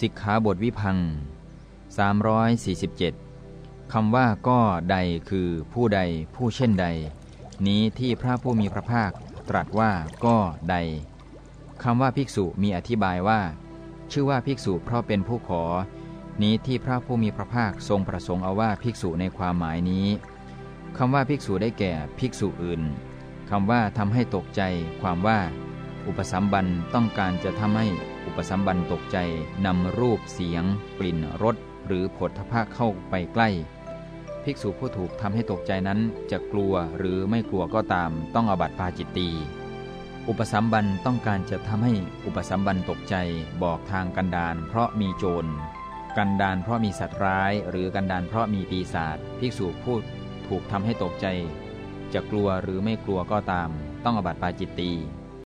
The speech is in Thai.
สิกขาบทวิพัง347 คำว่าก็ใดคือผู้ใดผู้เช่นใด นี้ที่พระผู้มีพระภาคตรัสว่าก็ใดคำว่าภิกษุมีอธิบายว่า ชื่อว่าภิกษุเพราะเป็นผู้ขอ นี้ที่พระผู้มีพระภาคทรงประสงค์เอาว่าภิกษุในความหมายนี้คำว่าภิกษุได้แก่ภิกษุอื่นคำว่าทำให้ตกใจความว่า อุปสัมบันต้องการจะทำให้อุปสัมบันตกใจนำรูปเสียง กลิ่นรสหรือผลทพะเข้าไปใกล้ ภิกษุผู้ถูกทำให้ตกใจนั้นจะกลัวหรือไม่กลัวก็ตาม ต้องอบัติปาจิตตีอุปสัมบันต้องการจะทำให้อุปสัมบันตกใจบอกทางกันดานเพราะมีโจร กันดานเพราะมีสัตว์ร้าย หรือกันดานเพราะมีปีศาจภิกษุผู้ถูกทำให้ตกใจ จะกลัวหรือไม่กลัวก็ตาม ต้องอบัติปาจิตตี